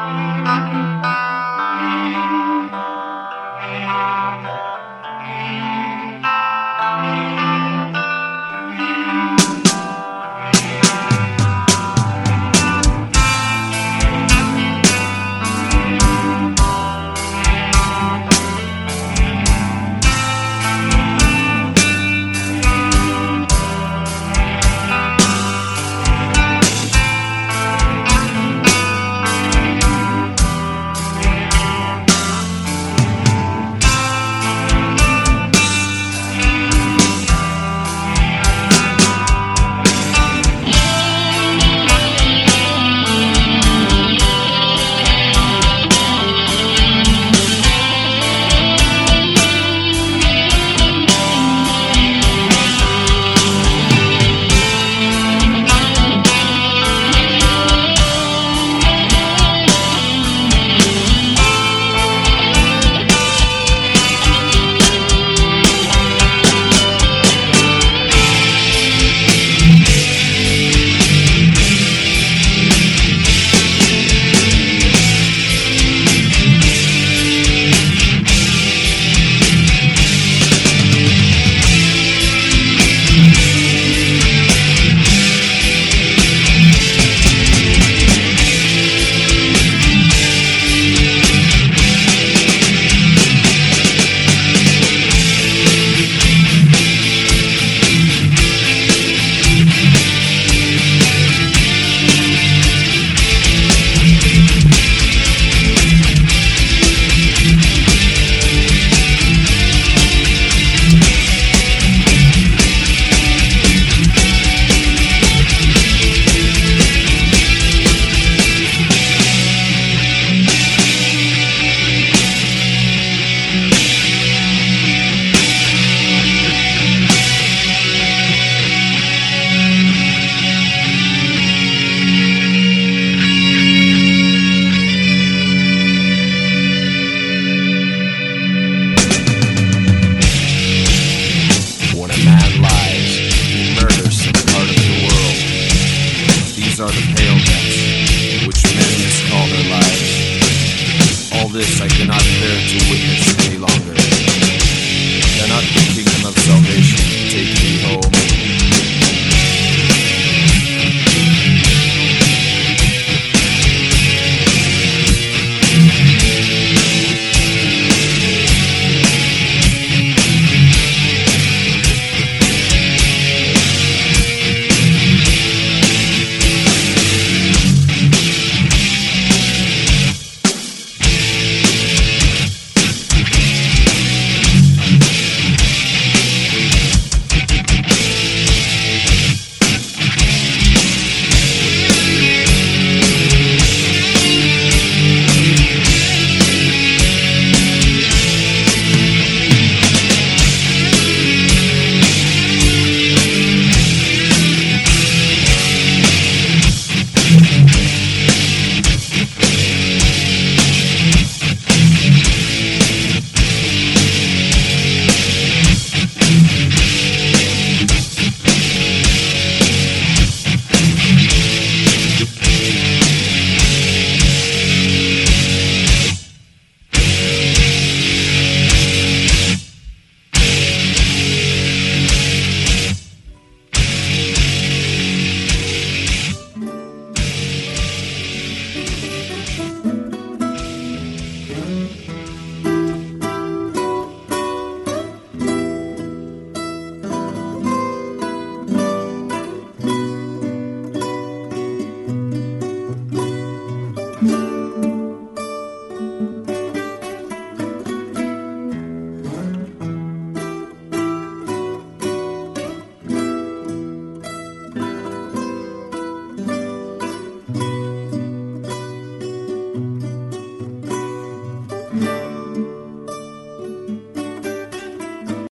Thank you. which men miscall their lives. All this I cannot bear to witness any longer. Cannot the kingdom of salvation take me home?